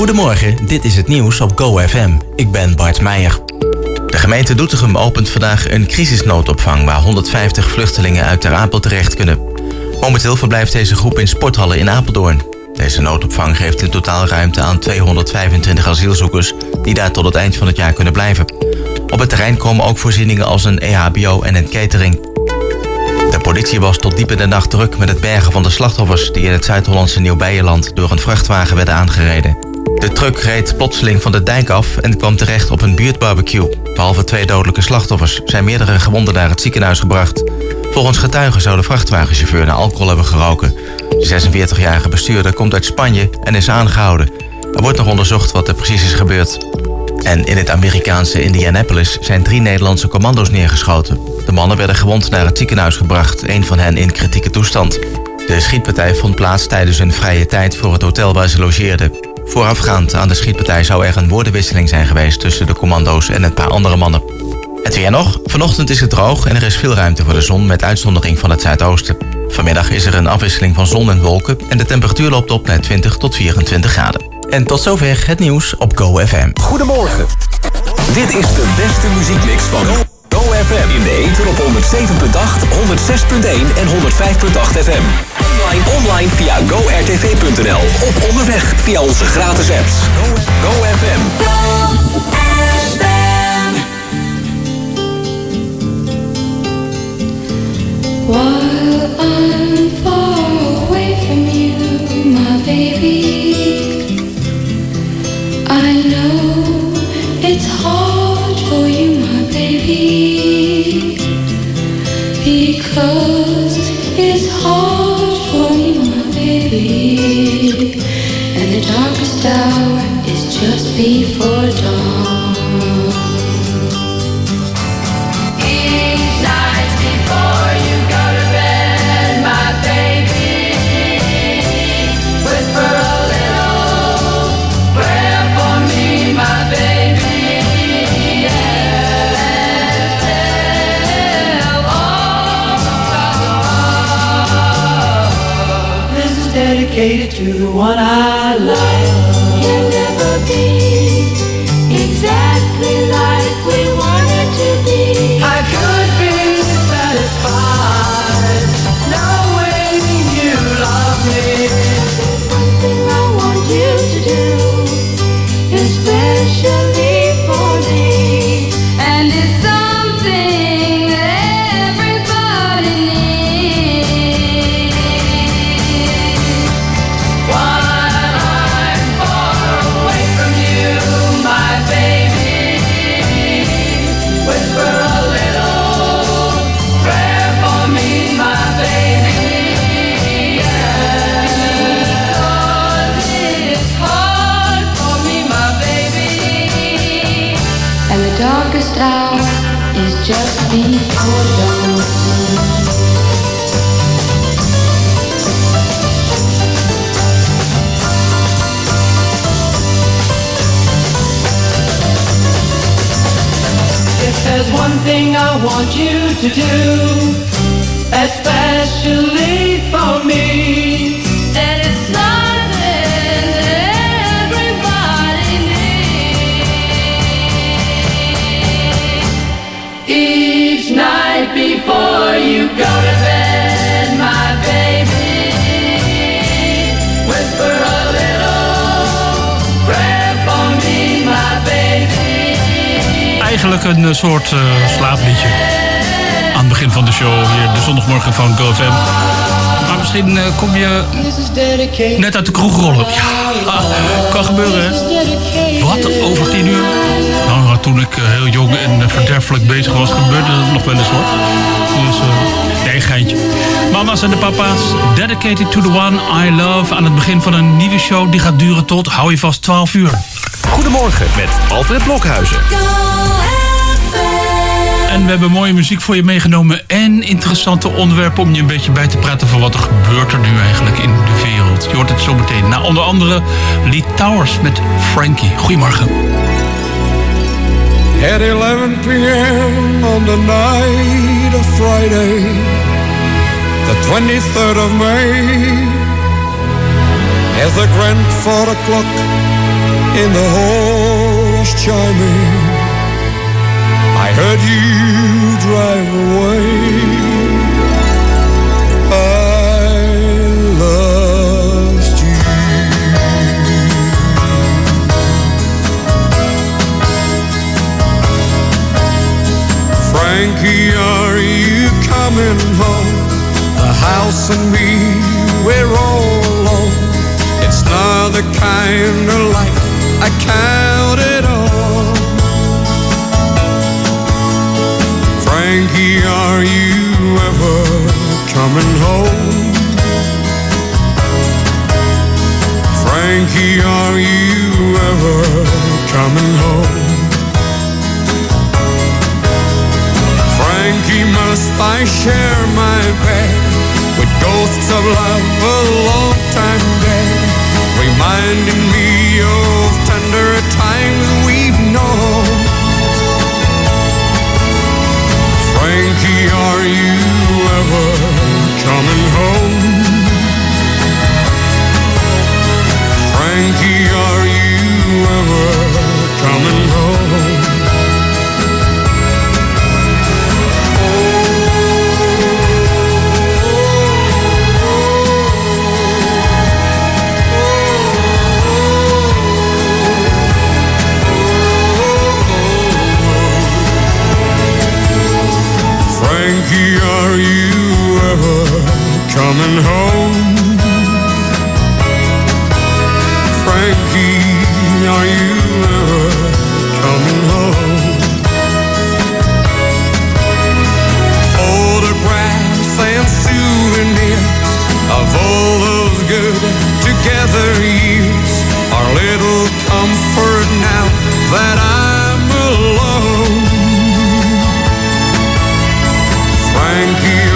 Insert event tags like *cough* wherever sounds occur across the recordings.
Goedemorgen, dit is het nieuws op GoFM. Ik ben Bart Meijer. De gemeente Doetinchem opent vandaag een crisisnoodopvang... waar 150 vluchtelingen uit Ter Apel terecht kunnen. Momenteel verblijft deze groep in sporthallen in Apeldoorn. Deze noodopvang geeft in totaal ruimte aan 225 asielzoekers... die daar tot het eind van het jaar kunnen blijven. Op het terrein komen ook voorzieningen als een EHBO en een catering. De politie was tot diep in de nacht druk met het bergen van de slachtoffers... die in het Zuid-Hollandse Nieuw-Beierland door een vrachtwagen werden aangereden. De truck reed plotseling van de dijk af en kwam terecht op een buurtbarbecue. Behalve twee dodelijke slachtoffers zijn meerdere gewonden naar het ziekenhuis gebracht. Volgens getuigen zou de vrachtwagenchauffeur naar alcohol hebben geroken. De 46-jarige bestuurder komt uit Spanje en is aangehouden. Er wordt nog onderzocht wat er precies is gebeurd. En in het Amerikaanse Indianapolis zijn drie Nederlandse commando's neergeschoten. De mannen werden gewond naar het ziekenhuis gebracht, een van hen in kritieke toestand. De schietpartij vond plaats tijdens een vrije tijd voor het hotel waar ze logeerden. Voorafgaand aan de schietpartij zou er een woordenwisseling zijn geweest tussen de commando's en een paar andere mannen. Het weer nog. Vanochtend is het droog en er is veel ruimte voor de zon met uitzondering van het zuidoosten. Vanmiddag is er een afwisseling van zon en wolken en de temperatuur loopt op naar 20 tot 24 graden. En tot zover het nieuws op GoFM. Goedemorgen. Dit is de beste muziekmix van GoFM. In de ether op 107.8, 106.1 en 105.8 FM. Online, online via gortv.nl of onderweg via onze gratis apps. Go, GoFM. While I'm far away from you, my baby, I know Eigenlijk een eh, soort eh, slaapliedje. Aan het begin van de show hier, de zondagmorgen van GoFM. Maar misschien eh, kom je net uit de kroeg rollen. Ja, kan gebeuren hè. Wat, over tien uur? Nou, maar toen ik heel jong en verderfelijk bezig was, gebeurde dat nog wel eens hoor. Dus, nee, geintje. Mama's en de papa's, dedicated to the one I love. Aan het begin van een nieuwe show, die gaat duren tot, hou je vast, 12 uur. Goedemorgen met Alfred Blokhuizen. En we hebben mooie muziek voor je meegenomen en interessante onderwerpen om je een beetje bij te praten van wat er gebeurt er nu eigenlijk in de wereld. Je hoort het zo meteen. Nou, onder andere Lee Towers met Frankie. Goedemorgen. At 11 p.m. on the night of Friday, the 23rd of May, as the grandfather clock in the halls chiming. I heard you drive away. I lost you. Frankie, are you coming home? The house and me, we're all alone. It's not the kind of life I counted on. Frankie, are you ever coming home? Frankie, are you ever coming home? Frankie, must I share my bed with ghosts of love a long time dead, reminding me of tender times we've known? Frankie, are you ever coming home? Frankie, are you ever coming home? Ever coming home? Frankie, are you ever coming home? Photographs and souvenirs of all those good together years are little comfort now that I'm alone. Frankie,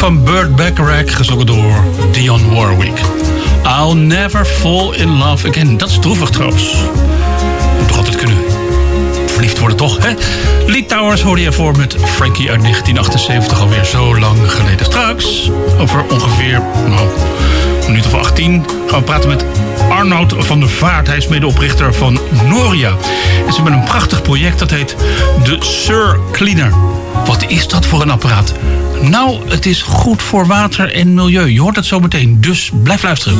van Burt Bacharach, gezongen door Dionne Warwick. I'll never fall in love again. Dat is droevig trouwens. Moet toch altijd kunnen verliefd worden, toch? Hè? Lee Towers hoorde je voor met Frankie uit 1978, alweer zo lang geleden. Straks, over ongeveer nou, een minuut of 18, gaan we praten met Arnoud van der Vaart. Hij is medeoprichter van Noria. En ze hebben een prachtig project dat heet de Sur Cleaner. Wat is dat voor een apparaat? Nou, het is goed voor water en milieu. Je hoort het zo meteen, dus blijf luisteren.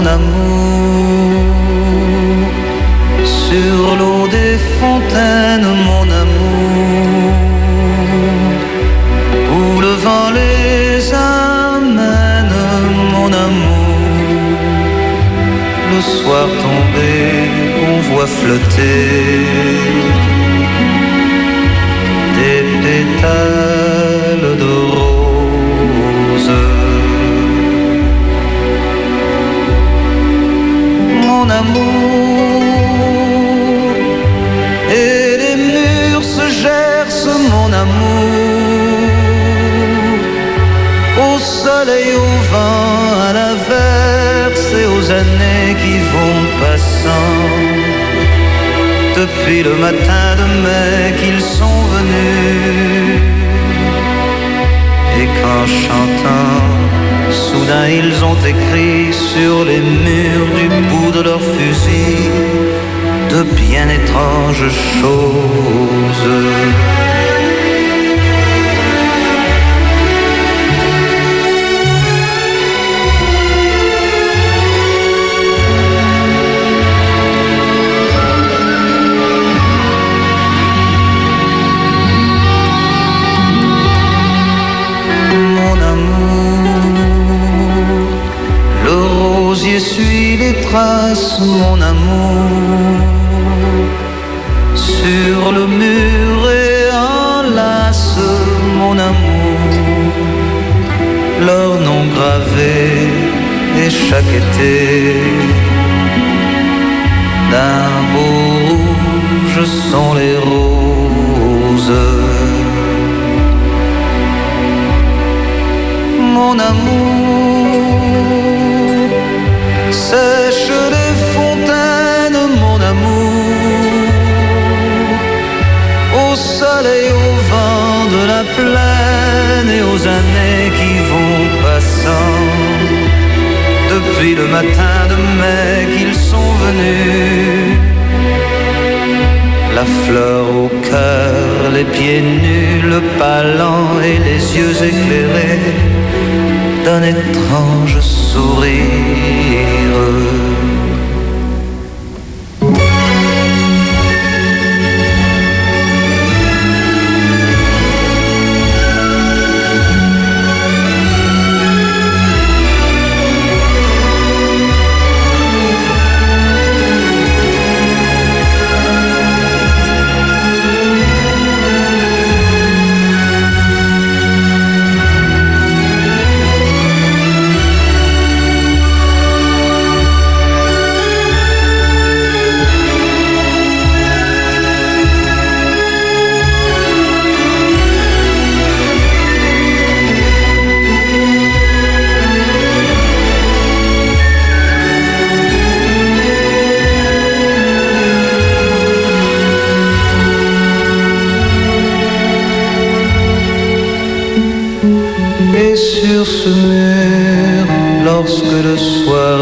Mon amour. Sur l'eau des fontaines, mon amour. Où le vent les amène, mon amour. Le soir tombé, on voit flotter des pétales de rose. Mon amour, et les murs se gercent, mon amour. Au soleil, au vent, à l'averse et aux années qui vont passant. Depuis le matin de mai qu'ils sont venus. Et qu'en chantant, soudain ils ont écrit sur les murs du bout de leur fusil de bien étranges choses. Suit les traces, mon amour. Sur le mur et enlace, mon amour. Leur nom gravé et chaque été d'un beau rouge sont les roses. mon amour. Matin de mai qu'ils sont venus. La fleur au cœur, les pieds nus, le pas lent et les yeux éclairés d'un étrange sourire.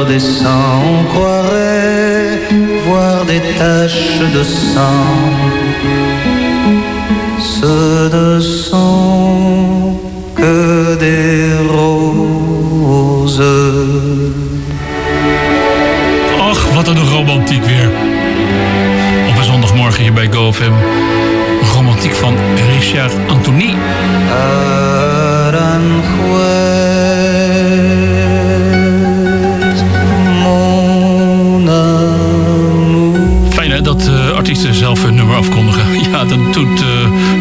Soir descend, on croirait voir des taches de sang. Ce ne sont que des roses. Ach, wat een romantiek weer. Op een zondagmorgen hier bij GoFM. Romantiek van Richard Anthony. Aranjuez, hun nummer afkondigen. *laughs* Ja, dat doet eh,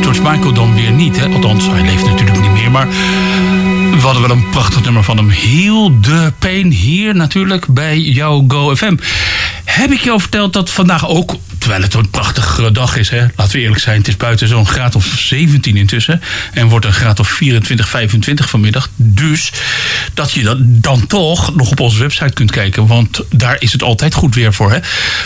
George Michael dan weer niet. Hè? Althans, hij leeft natuurlijk niet meer. Maar we hadden wel een prachtig nummer van hem. Heel de Pain hier natuurlijk bij jouw Go FM. Heb ik je al verteld dat vandaag ook, terwijl het een prachtige dag is, hè, laten we eerlijk zijn, het is buiten zo'n graad of 17 intussen. En wordt een graad of 24, 25 vanmiddag. Dus dat je dat dan toch nog op onze website kunt kijken, want daar is het altijd goed weer voor.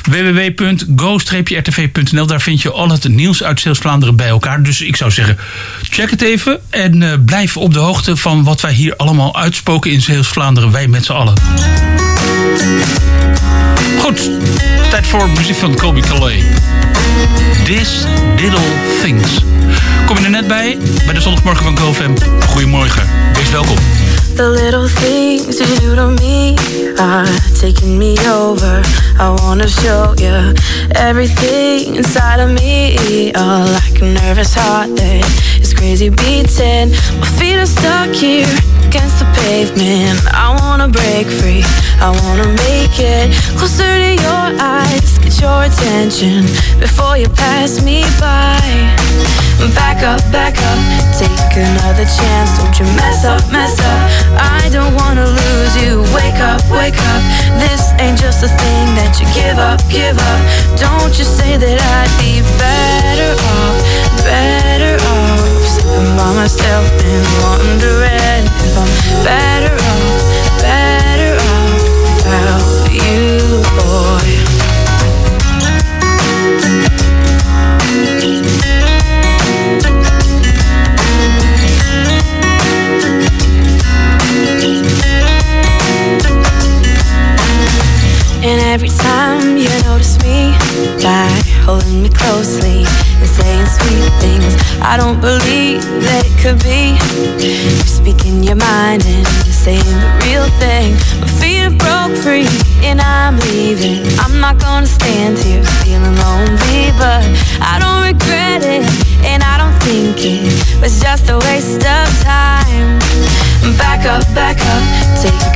www.go-rtv.nl, daar vind je al het nieuws uit Zeeuws-Vlaanderen bij elkaar. Dus ik zou zeggen, check het even en eh, blijf op de hoogte van wat wij hier allemaal uitspoken in Zeeuws-Vlaanderen, wij met z'n allen. Goed, tijd voor muziek van Kobe Calais. This Little Things. Kom je er net bij, bij de zondagmorgen van GoFam. Goedemorgen, wees welkom. The little things you do to me are taking me over. I wanna show you everything inside of me. Oh, like a nervous heart that is crazy beating. My feet are stuck here against the pavement. I wanna break free. I wanna make it closer to your eyes. Get your attention before you pass me by. Back up, back up, take another chance. Don't you mess up, mess up. I don't wanna lose you. Wake up, wake up. This ain't just a thing that you give up, give up. Don't you say that I'd be better off, better off.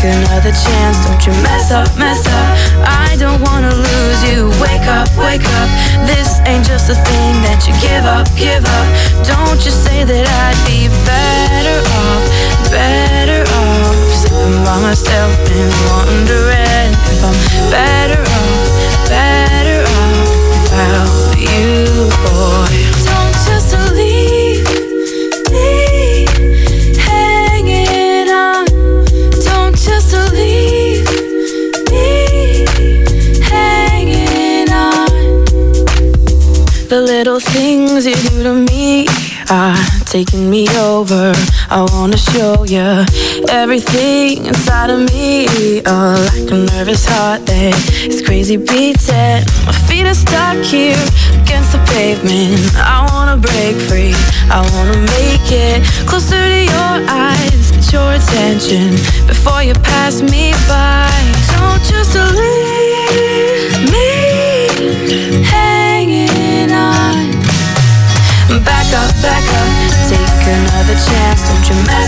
Another chance. Don't you mess up, mess up. I don't wanna lose you. Wake up, wake up. This ain't just a thing that you give up, give up. Don't you say that I'd be better off, better off. Sitting by myself and wondering if I'm better off, better off without you, boy. Don't just The things you do to me are taking me over. I wanna show you everything inside of me. Oh, like a nervous heart that is crazy beating. My feet are stuck here against the pavement. I wanna break free. I wanna make it closer to your eyes. Get your attention before you pass me by. Don't just Dramatic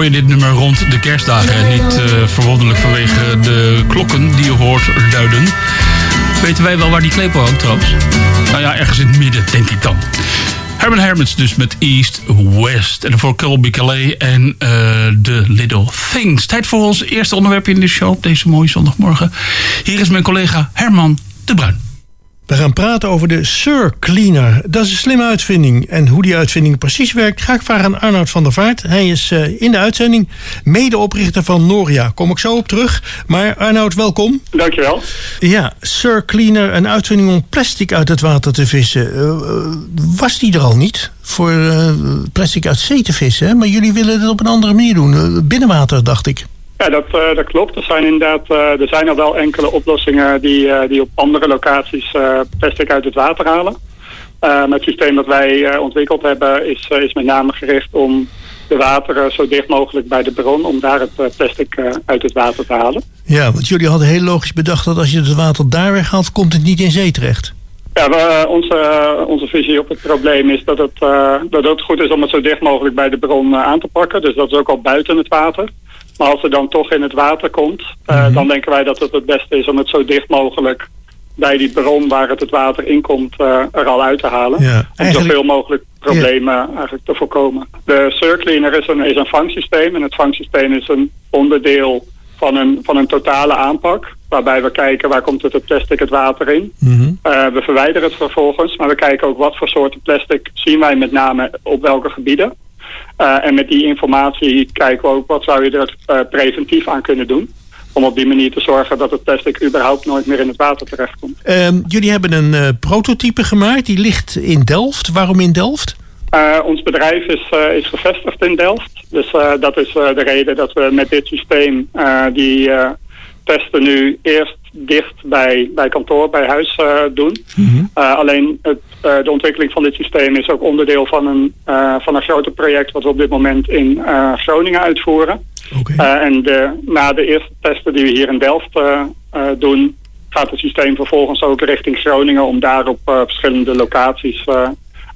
hoor je dit nummer rond de kerstdagen. En niet eh, verwonderlijk vanwege de klokken die je hoort luiden. Weten wij wel waar die klepel hangt trouwens? Nou ja, ergens in het midden, denk ik dan. Herman Hermits dus met East West. En voor Colby Calais en eh The Little Things. Tijd voor ons eerste onderwerp in de show op deze mooie zondagmorgen. Hier is mijn collega Herman de Bruin. We gaan praten over de Sur Cleaner. Dat is een slimme uitvinding. En hoe die uitvinding precies werkt, ga ik vragen aan Arnoud van der Vaart. Hij is eh, in de uitzending medeoprichter van Noria. Kom ik zo op terug. Maar Arnoud, welkom. Dankjewel. Ja, Sur Cleaner, een uitvinding om plastic uit het water te vissen. Eh, eh, was die er al niet? Voor plastic uit zee te vissen. Hè? Maar jullie willen het op een andere manier doen. Binnenwater, dacht ik. Ja, dat, eh, dat klopt. Er zijn inderdaad eh, er zijn al wel enkele oplossingen die, eh, die op andere locaties plastic uit het water halen. Het systeem dat wij ontwikkeld hebben is, is met name gericht om de wateren zo dicht mogelijk bij de bron, om daar het plastic uit het water te halen. Ja, want jullie hadden heel logisch bedacht dat als je het water daar weghaalt, komt het niet in zee terecht. Ja, we, onze, onze visie op het probleem is dat het, dat het goed is om het zo dicht mogelijk bij de bron aan te pakken. Dus dat is ook al buiten het water. Maar als het dan toch in het water komt, eh, dan denken wij dat het het beste is om het zo dicht mogelijk bij die bron waar het het water in komt eh, er al uit te halen. Ja, Om zoveel mogelijk problemen eigenlijk te voorkomen. De Surcleaner is een, is een vangsysteem en het vangsysteem is een onderdeel van een, van een totale aanpak. Waarbij we kijken waar komt het, het plastic het water in. Eh, we verwijderen het vervolgens, maar we kijken ook wat voor soorten plastic zien wij met name op welke gebieden. Eh, en met die informatie kijken we ook wat zou je er eh, preventief aan kunnen doen. Om op die manier te zorgen dat het plastic überhaupt nooit meer in het water terechtkomt. Ehm, jullie hebben een eh, prototype gemaakt, die ligt in Delft. Waarom in Delft? Ons bedrijf is, is gevestigd in Delft. Dus dat is de reden dat we met dit systeem die testen nu eerst dicht bij, bij kantoor, bij huis doen. Eh, alleen het, eh, de ontwikkeling van dit systeem is ook onderdeel van een, eh, van een groter project wat we op dit moment in eh, Groningen uitvoeren. En de, na de eerste testen die we hier in Delft doen, gaat het systeem vervolgens ook richting Groningen om daar op verschillende locaties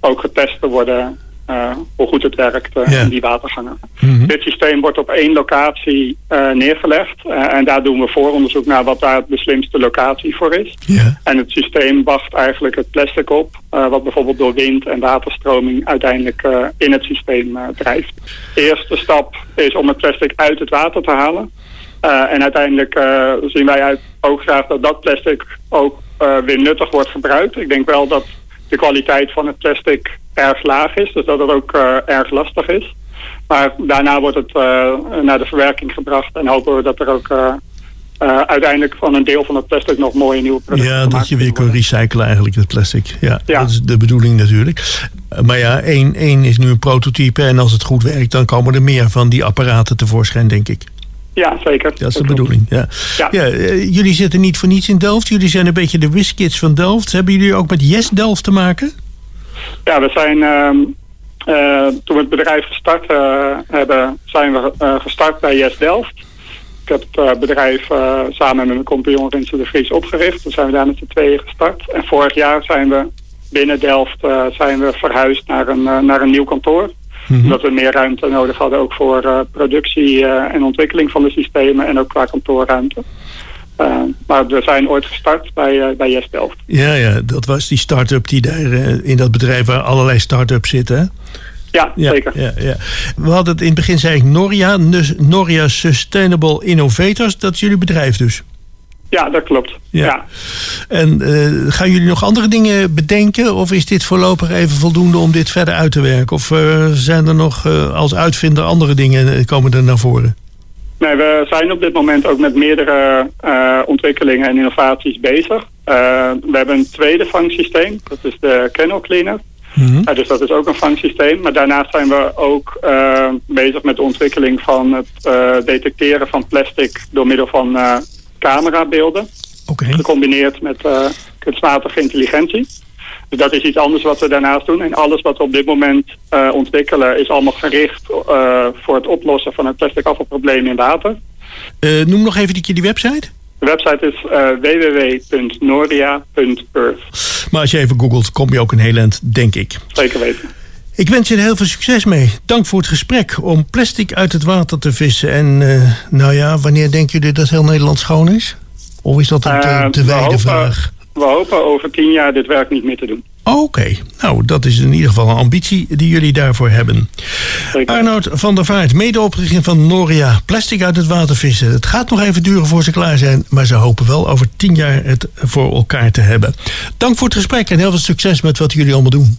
ook getest te worden eh, hoe goed het werkt eh, in die watergangen. Dit systeem wordt op één locatie eh, neergelegd en daar doen we vooronderzoek naar wat daar de slimste locatie voor is. En het systeem wacht eigenlijk het plastic op, wat bijvoorbeeld door wind en waterstroming uiteindelijk in het systeem drijft. De eerste stap is om het plastic uit het water te halen. En uiteindelijk zien wij uit, ook graag dat dat plastic ook weer nuttig wordt gebruikt. Ik denk wel dat de kwaliteit van het plastic erg laag is, dus dat het ook eh, erg lastig is. Maar daarna wordt het eh, naar de verwerking gebracht en hopen we dat er ook eh, uiteindelijk van een deel van het plastic nog mooie nieuwe producten Ja, dat je weer kan recyclen eigenlijk, het plastic. Ja, Ja. dat is de bedoeling natuurlijk. Maar ja, één, één is nu een prototype en als het goed werkt... dan komen er meer van die apparaten tevoorschijn, denk ik. Ja, zeker. Dat is de bedoeling, ja. Ja. ja. eh, jullie zitten niet voor niets in Delft. Jullie zijn een beetje de WizKids van Delft. Hebben jullie ook met Yes Delft te maken? Ja, we zijn ehm, eh, toen we het bedrijf gestart eh, hebben, zijn we gestart bij Yes Delft. Ik heb het bedrijf samen met mijn compagnon Rinse de Vries opgericht. Toen zijn we daar met z'n tweeën gestart. En vorig jaar zijn we binnen Delft zijn we verhuisd naar een, naar een nieuw kantoor. Omdat we meer ruimte nodig hadden ook voor eh, productie eh, en ontwikkeling van de systemen en ook qua kantoorruimte. Eh, maar we zijn ooit gestart bij, bij Yes Delft. Ja, ja, dat was die start-up die daar in dat bedrijf... waar allerlei start-ups zitten? Ja, Ja, zeker. Ja, ja. We hadden het in het begin, zei ik, Noria. Noria Sustainable Innovators. Dat is jullie bedrijf dus. Ja, dat klopt. Ja. ja. En eh, gaan jullie nog andere dingen bedenken? Of is dit voorlopig even voldoende om dit verder uit te werken? Of eh, zijn er nog eh, als uitvinder andere dingen komen er naar voren? Nee, we zijn op dit moment ook met meerdere ontwikkelingen en innovaties bezig. We hebben een tweede vangsysteem, dat is de Kennel Cleaner. Eh, dus dat is ook een vangsysteem. Maar daarnaast zijn we ook bezig met de ontwikkeling van het detecteren van plastic door middel van camerabeelden. Gecombineerd met eh, kunstmatige intelligentie. Dus dat is iets anders wat we daarnaast doen. En alles wat we op dit moment eh, ontwikkelen is allemaal gericht eh, voor het oplossen van het plastic afvalprobleem in water. Noem nog even die die website. De website is www.noria.earth. Maar als je even googelt, kom je ook een heel eind, denk ik. Zeker weten. Ik wens je er heel veel succes mee. Dank voor het gesprek om plastic uit het water te vissen. En eh, nou ja, wanneer denken jullie dat heel Nederland schoon is? Of is dat een te, Eh, te wijde hopen- vraag? We hopen over tien jaar dit werk niet meer te doen. Oké, nou dat is in ieder geval een ambitie die jullie daarvoor hebben. Arnoud van der Vaart, medeoprichter van Noria, plastic uit het water vissen. Het gaat nog even duren voor ze klaar zijn, maar ze hopen wel over tien jaar het voor elkaar te hebben. Dank voor het gesprek en heel veel succes met wat jullie allemaal doen.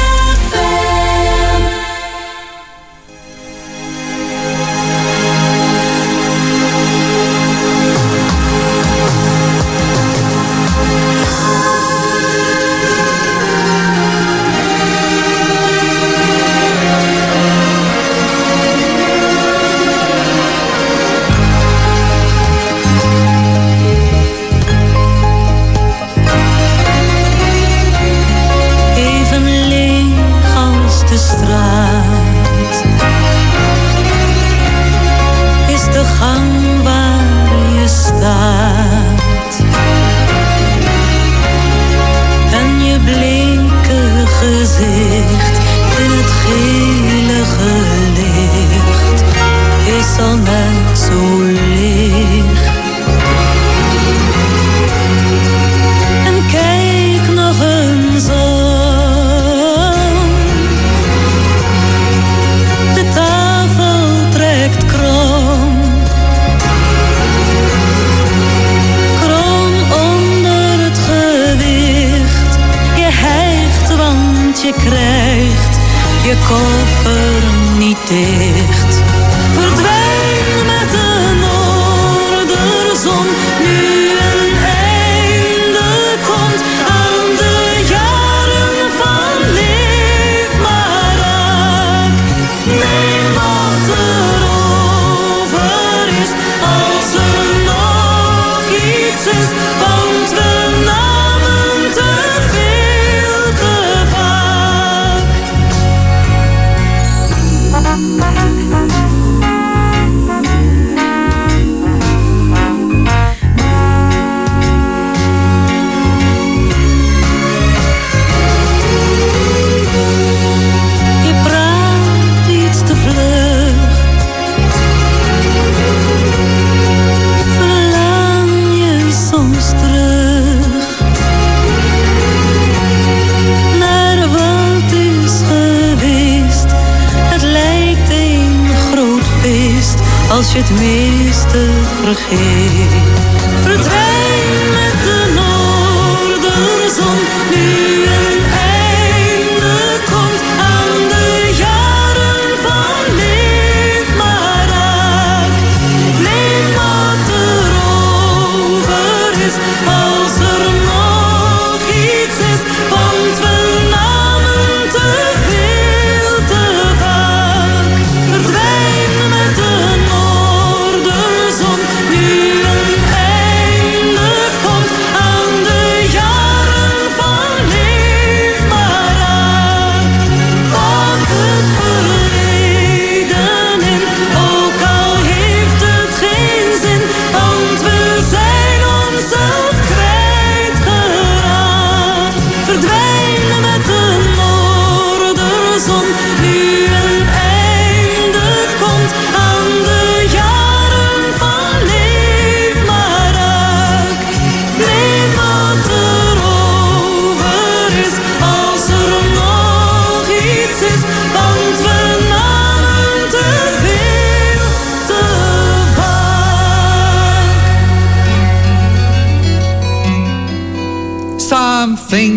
Al net zo leeg. En kijk nog eens om. De tafel trekt krom. Krom onder het gewicht. Je hijgt, want je krijgt je koffer niet dicht.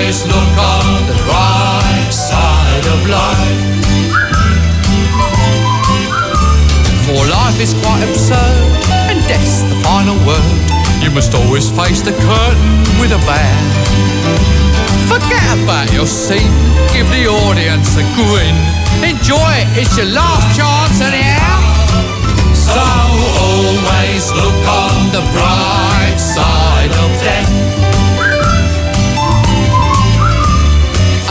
Always look on the bright side of life. For life is quite absurd, and death's the final word. You must always face the curtain with a bow. Forget about your scene, give the audience a grin. Enjoy it, it's your last chance anyhow. So always look on the bright side of death.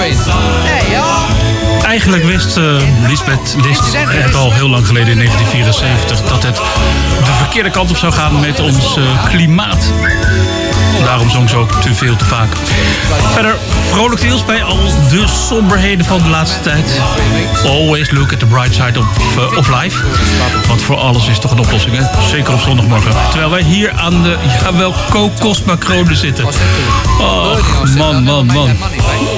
are. Eigenlijk wist eh, Lisbeth List het al heel lang geleden in 1974 dat het de verkeerde kant op zou gaan met ons eh, klimaat. Daarom zong ze ook te veel te vaak. Verder vrolijk deels bij al de somberheden van de laatste tijd. Always look at the bright side of, eh, life. Want voor alles is toch een oplossing, hè? Zeker op zondagmorgen. Terwijl wij hier aan de, jawel, kokosmacronen zitten. Oh, man, man, man.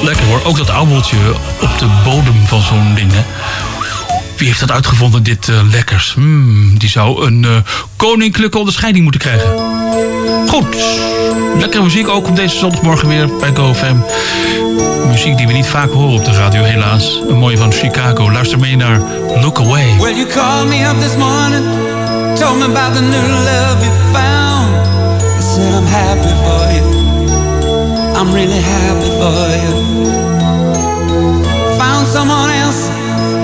Lekker hoor. Ook dat ouweltje op de bodem van zo'n ding, hè? Wie heeft dat uitgevonden, dit eh, lekkers? Hmm, die zou een eh, koninklijke onderscheiding moeten krijgen. Goed. Lekkere muziek ook op deze zondagmorgen weer bij GoFam. Muziek die we niet vaak horen op de radio, helaas. Een mooie van Chicago. Luister mee naar Look Away. You me up this morning, me about the new love you found. I'm happy for you. I'm really happy for you. Found someone else.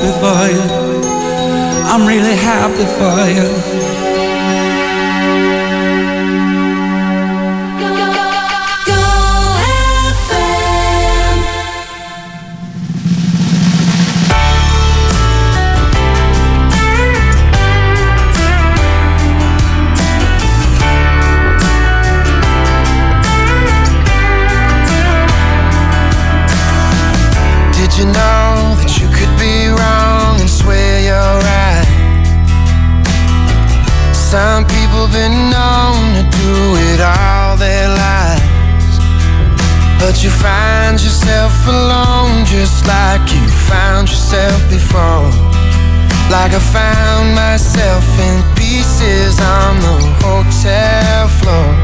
happy for you. I'm really happy for you. Alone just like you found yourself before. Like I found myself in pieces on the hotel floor.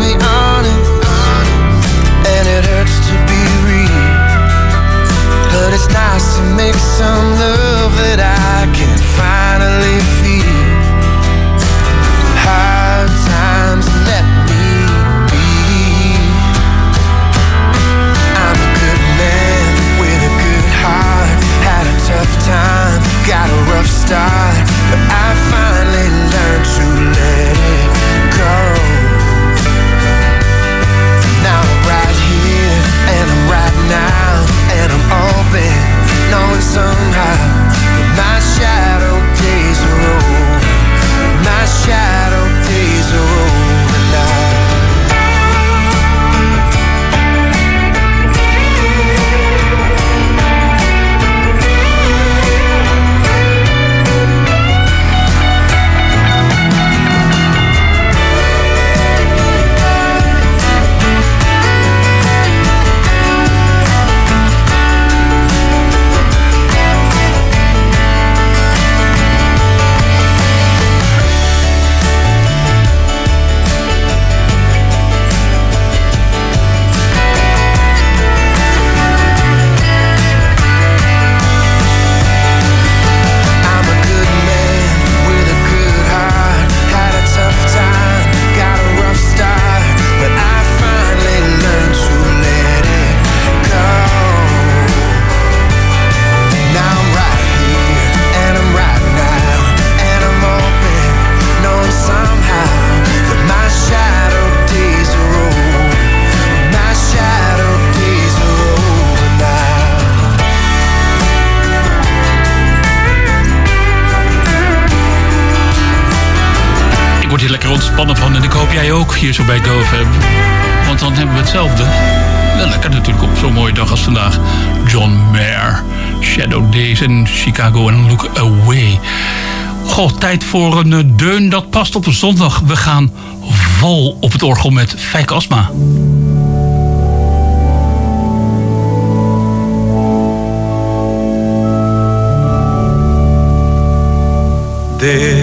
tries to make some love. Jij ook hier zo bij GoFam. Want dan hebben we hetzelfde. Wel lekker natuurlijk op zo'n mooie dag als vandaag. John Mayer, Shadow Days en Chicago en Look Away. Goh, tijd voor een eh, deun dat past op een zondag. We gaan vol op het orgel met Fijk Asma. Dit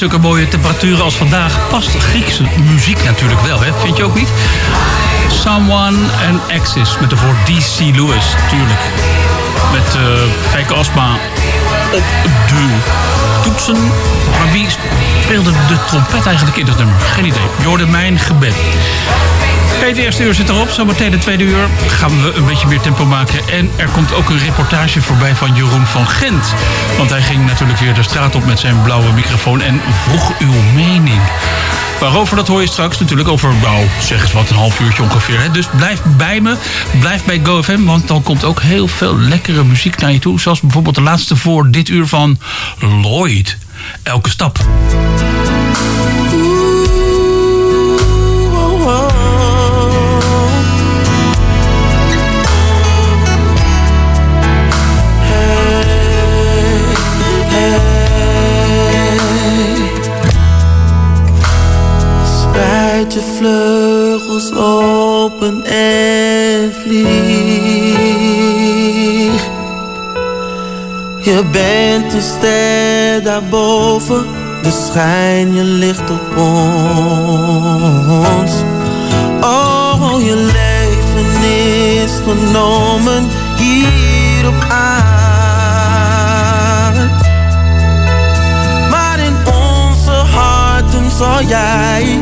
zulke mooie temperaturen als vandaag past Griekse muziek natuurlijk wel, hè? Vind je ook niet? Someone and Axis met de voor DC Lewis, tuurlijk. Met uh, Fijke Asma op de toetsen. Maar wie speelde de trompet eigenlijk in dat nummer? Geen idee. Jorde Mijn Gebed. Hey, het eerste uur zit erop. Zometeen de tweede uur gaan we een beetje meer tempo maken. En er komt ook een reportage voorbij van Jeroen van Gent. Want hij ging natuurlijk weer de straat op met zijn blauwe microfoon en vroeg uw mening. Waarover, dat hoor je straks natuurlijk over, nou, zeg eens wat, een half uurtje ongeveer. Hè? Dus blijf bij me, blijf bij GoFM, want dan komt ook heel veel lekkere muziek naar je toe. Zoals bijvoorbeeld de laatste voor dit uur van Lloyd. Elke stap. Je vleugels open en vlieg. Je bent een ster daarboven, dus schijn je licht op ons. Oh, je leven is genomen hier op aarde. Maar in onze harten zal jij